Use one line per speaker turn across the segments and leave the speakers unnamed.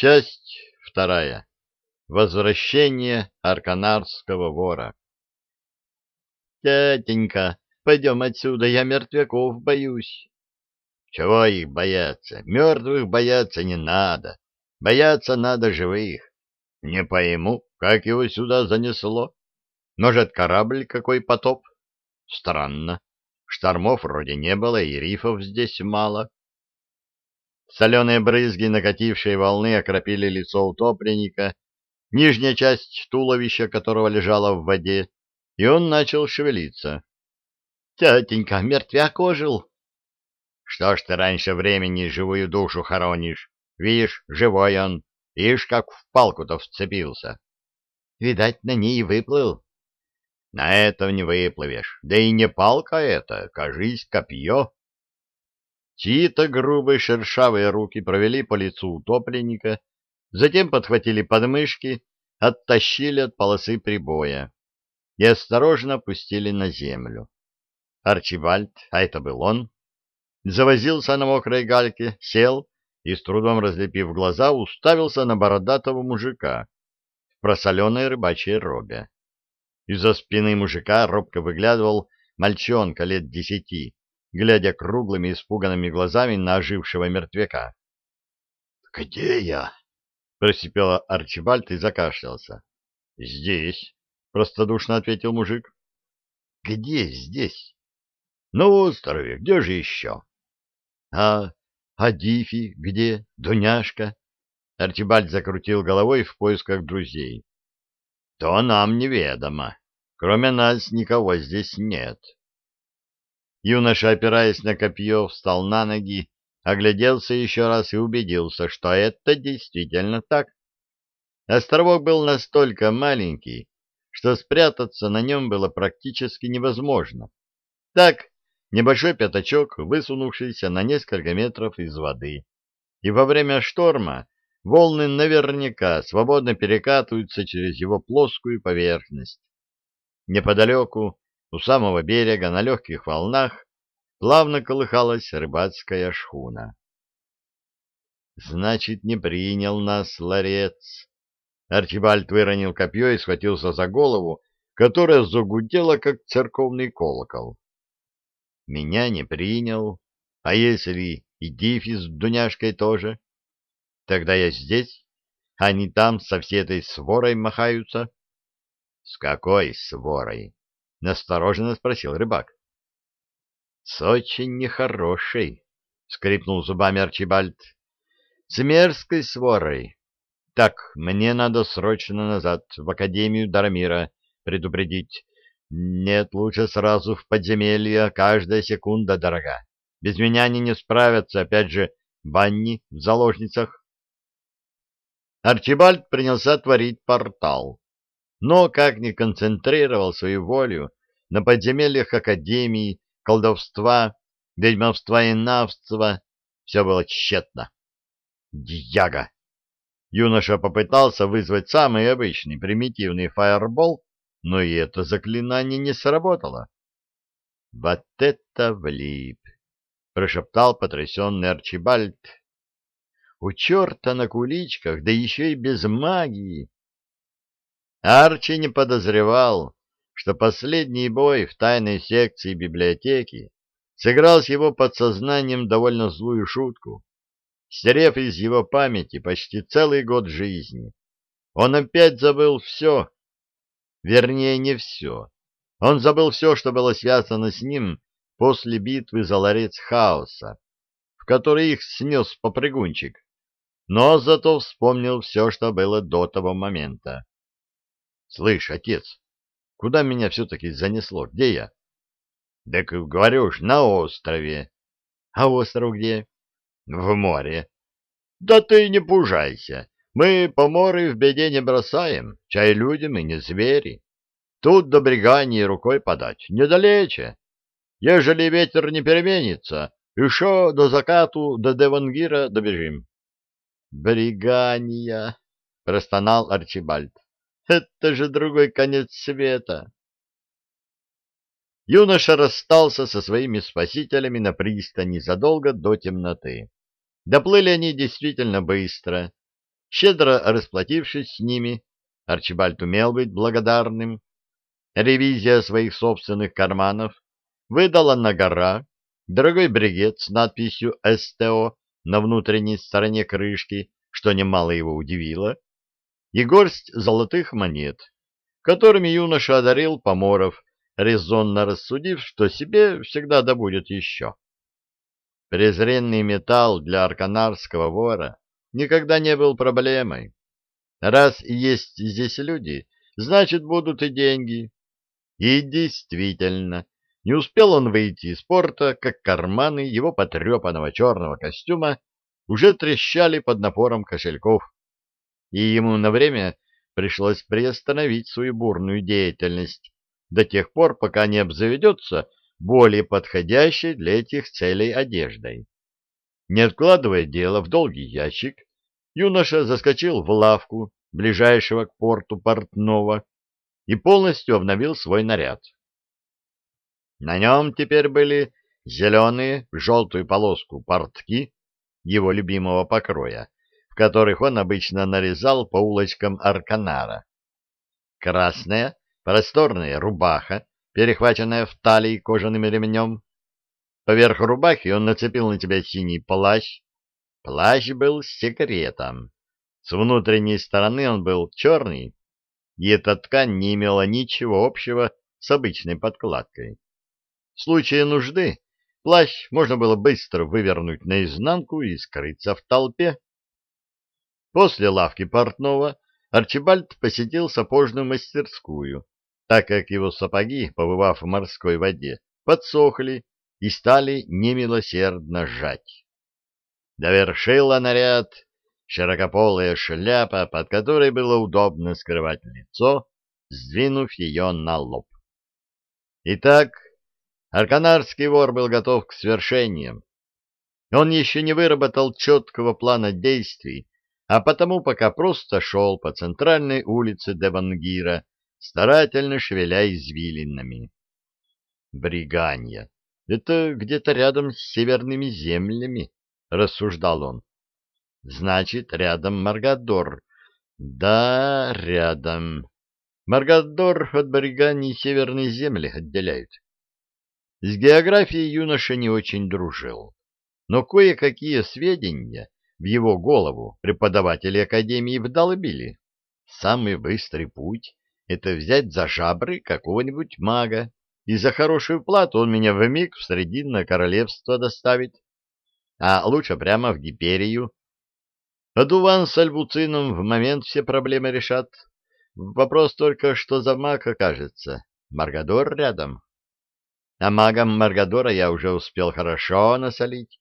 Часть вторая. Возвращение арканарского вора.
«Тятенька, пойдем отсюда, я мертвяков боюсь».
«Чего их бояться? Мертвых бояться не надо. Бояться надо живых. Не пойму, как его сюда занесло. Может, корабль какой потоп? Странно. Штормов вроде не было, и рифов здесь мало.
Соленые брызги накатившей волны окропили лицо утопленника, нижняя часть туловища которого лежала в воде, и он начал шевелиться. — Тетенька, мертвяк ожил.
— Что ж ты раньше времени живую душу хоронишь? Видишь, живой он. Ишь, как в палку-то вцепился.
— Видать, на ней и выплыл.
— На этом не выплывешь. Да и не палка это, кажись, копье.
Чьи-то грубые шершавые руки провели по лицу утопленника, затем подхватили подмышки, оттащили от полосы прибоя и осторожно опустили на землю. Арчибальд, а это был он, завозился на мокрой гальке, сел и, с трудом разлепив глаза, уставился на бородатого мужика в просоленной рыбачьей робе. Из-за спины мужика робко выглядывал мальчонка лет десяти, глядя круглыми испуганными глазами на ожившего мертвяка.
— Где я?
— просипел Арчибальд и закашлялся. — Здесь, — простодушно ответил мужик.
— Где здесь?
— На острове. Где же еще?
— А, а Дифи где? Дуняшка?
Арчибальд закрутил головой в поисках друзей.
— То нам неведомо. Кроме нас никого здесь нет.
— Юноша, опираясь на копье, встал на ноги, огляделся еще раз и убедился, что это действительно так. Островок был настолько маленький, что спрятаться на нем было практически невозможно. Так, небольшой пятачок, высунувшийся на несколько метров из воды. И во время шторма волны наверняка свободно перекатываются через его плоскую поверхность. Неподалеку у самого берега на легких волнах плавно колыхалась рыбацкая шхуна. «Значит, не принял нас ларец». Арчибальд выронил копье и схватился за голову, которая загудела, как церковный колокол. «Меня не принял. А если и Дифи с Дуняшкой тоже? Тогда я здесь, а они там со всей этой сворой махаются». «С какой сворой?» — настороженно спросил рыбак. — С очень нехорошей, — скрипнул зубами Арчибальд. — С мерзкой сворой. Так, мне надо срочно назад, в Академию Дарамира, предупредить. Нет, лучше сразу в подземелье, каждая секунда дорога. Без меня они не справятся, опять же, банни в заложницах. Арчибальд принялся творить портал но как ни концентрировал свою волю на подземельях Академии, колдовства, ведьмовства и навства, все было тщетно. Дьяга! Юноша попытался вызвать самый обычный примитивный фаербол, но и это заклинание не сработало. — Вот это влип! — прошептал потрясенный Арчибальд. — У черта на куличках, да еще и без магии! Арчи не подозревал, что последний бой в тайной секции библиотеки сыграл с его подсознанием довольно злую шутку, стерев из его памяти почти целый год жизни. Он опять забыл все, вернее, не все. Он забыл все, что было связано с ним после битвы за ларец хаоса, в которой их снес попрыгунчик, но зато вспомнил все, что было до того момента. Слышь, отец, куда меня все-таки занесло? Где я? Так говорю ж, на острове. А остров где? В море. Да ты не пужайся. Мы поморы в беде не бросаем, чай люди мы не звери. Тут до Бригании рукой подать, недалече. Ежели ветер не переменится, еще до закату до Девангира добежим. — Бригания! — простонал Арчибальд. Это же другой конец света. Юноша расстался со своими спасителями на пристани задолго до темноты. Доплыли они действительно быстро. Щедро расплатившись с ними, Арчибальд умел быть благодарным. Ревизия своих собственных карманов выдала на гора дорогой бригет с надписью «СТО» на внутренней стороне крышки, что немало его удивило, и горсть золотых монет, которыми юноша одарил поморов, резонно рассудив, что себе всегда добудет еще. Презренный металл для арканарского вора никогда не был проблемой. Раз есть здесь люди, значит, будут и деньги. И действительно, не успел он выйти из порта, как карманы его потрепанного черного костюма уже трещали под напором кошельков, и ему на время пришлось приостановить свою бурную деятельность до тех пор, пока не обзаведется более подходящей для этих целей одеждой. Не откладывая дело в долгий ящик, юноша заскочил в лавку ближайшего к порту портного и полностью обновил свой наряд. На нем теперь были зеленые в желтую полоску портки его любимого покроя, которых он обычно нарезал по улочкам Арканара. Красная, просторная рубаха, перехваченная в талии кожаным ремнем. Поверх рубахи он нацепил на тебя синий плащ. Плащ был с секретом. С внутренней стороны он был черный, и эта ткань не имела ничего общего с обычной подкладкой. В случае нужды плащ можно было быстро вывернуть наизнанку и скрыться в толпе. После лавки портного Арчибальд посетил сапожную мастерскую, так как его сапоги, побывав в морской воде, подсохли и стали немилосердно сжать. Довершила наряд широкополая шляпа, под которой было удобно скрывать лицо, сдвинув ее на лоб. Итак, Арканарский вор был готов к свершениям. Он еще не выработал четкого плана действий, а потому пока просто шел по центральной улице Девангира, старательно шевеля извилинами. Бриганья. Это где-то рядом с северными землями, рассуждал он. Значит, рядом Маргадор. Да, рядом. Маргадор от Бригании северные земли отделяют. С географией юноша не очень дружил, но кое-какие сведения в его голову преподаватели Академии вдолбили. Самый быстрый путь — это взять за жабры какого-нибудь мага, и за хорошую плату он меня в миг в Срединное Королевство доставит. А лучше прямо в Гиперию. А Дуван с Альбуцином в момент все проблемы решат. Вопрос только, что за маг окажется. Маргадор рядом. А магам Маргадора я уже успел хорошо насолить.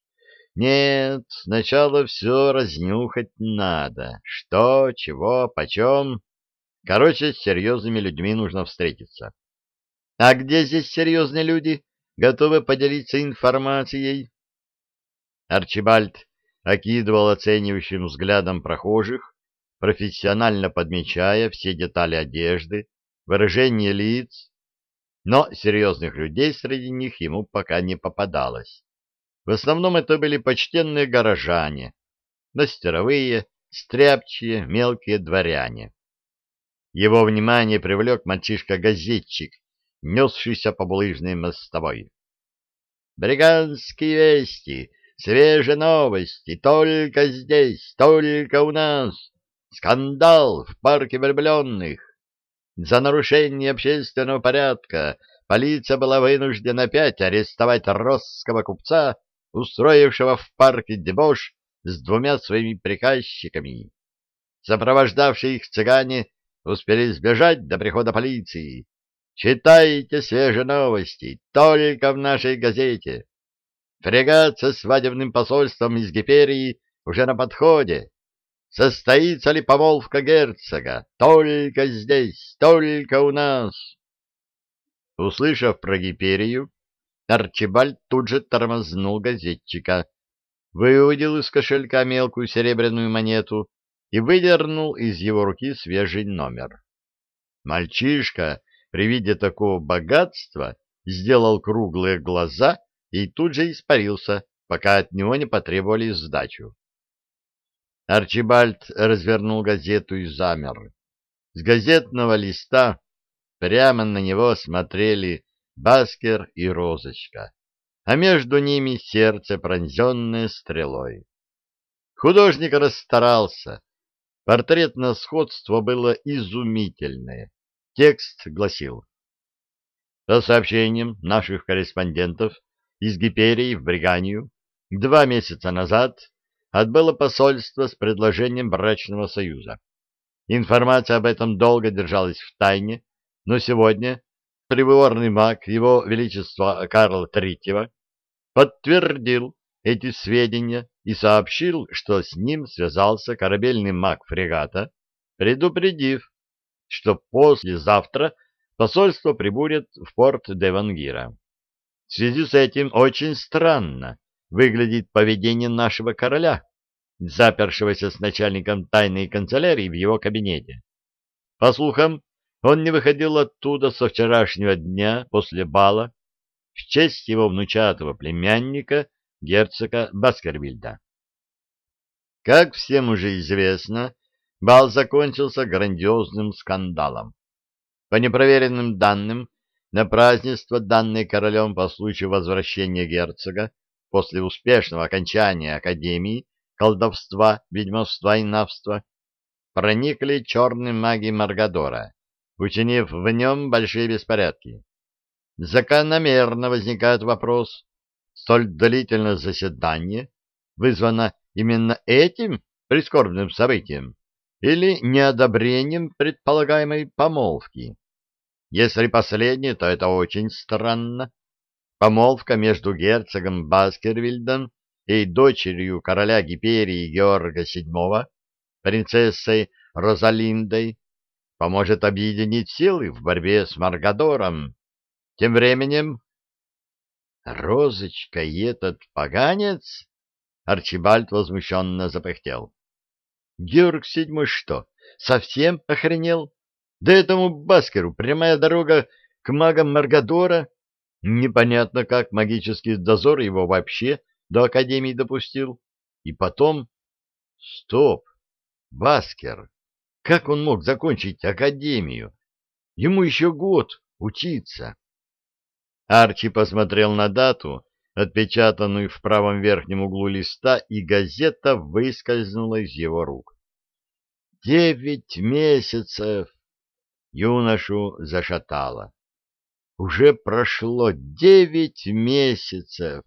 Нет, сначала все разнюхать надо. Что, чего, почем. Короче, с серьезными людьми нужно встретиться. А где здесь серьезные люди, готовы поделиться информацией? Арчибальд окидывал оценивающим взглядом прохожих, профессионально подмечая все детали одежды, выражение лиц, но серьезных людей среди них ему пока не попадалось. В основном это были почтенные горожане, мастеровые, стряпчие, мелкие дворяне. Его внимание привлек мальчишка-газетчик, несшийся по булыжной мостовой. «Бриганские вести! Свежие новости! Только здесь! Только у нас! Скандал в парке влюбленных! За нарушение общественного порядка полиция была вынуждена опять арестовать росского купца, устроившего в парке дебош с двумя своими приказчиками. Сопровождавшие их цыгане успели сбежать до прихода полиции. Читайте свежие новости, только в нашей газете. Фрегат со свадебным посольством из Гиперии уже на подходе. Состоится ли помолвка герцога? Только здесь, только у нас. Услышав про Гиперию, Арчибальд тут же тормознул газетчика, выудил из кошелька мелкую серебряную монету и выдернул из его руки свежий номер. Мальчишка при виде такого богатства сделал круглые глаза и тут же испарился, пока от него не потребовали сдачу. Арчибальд развернул газету и замер. С газетного листа прямо на него смотрели Баскер и Розочка, а между ними сердце, пронзенное стрелой. Художник расстарался. Портретное сходство было изумительное. Текст гласил. По сообщениям наших корреспондентов из Гиперии в Бриганию, два месяца назад отбыло посольство с предложением брачного союза. Информация об этом долго держалась в тайне, но сегодня приборный маг Его Величества Карла III подтвердил эти сведения и сообщил, что с ним связался корабельный маг фрегата, предупредив, что послезавтра посольство прибудет в порт Девангира. В связи с этим очень странно, выглядит поведение нашего короля, запершегося с начальником тайной канцелярии в его кабинете. По слухам, он не выходил оттуда со вчерашнего дня после бала в честь его внучатого племянника, герцога Баскервильда. Как всем уже известно, бал закончился грандиозным скандалом. По непроверенным данным, на празднество, данное королем по случаю возвращения герцога, после успешного окончания Академии колдовства, ведьмовства и навства, проникли черные маги Маргадора, учинив в нем большие беспорядки. Закономерно возникает вопрос, столь длительное заседание вызвано именно этим прискорбным событием или неодобрением предполагаемой помолвки. Если последнее, то это очень странно, Помолвка между герцогом Баскервильдом и дочерью короля Гиперии Георга VII, принцессой Розалиндой, поможет объединить силы в борьбе с Маргадором. Тем временем... Розочка и этот поганец? Арчибальд возмущенно запыхтел. Георг VII что, совсем охренел? Да этому Баскеру прямая дорога к магам Маргадора Непонятно, как магический дозор его вообще до Академии допустил. И потом... Стоп! Баскер! Как он мог закончить Академию? Ему еще год учиться. Арчи посмотрел на дату, отпечатанную в правом верхнем углу листа, и газета выскользнула из его рук. Девять месяцев! Юношу зашатало. Уже прошло девять месяцев.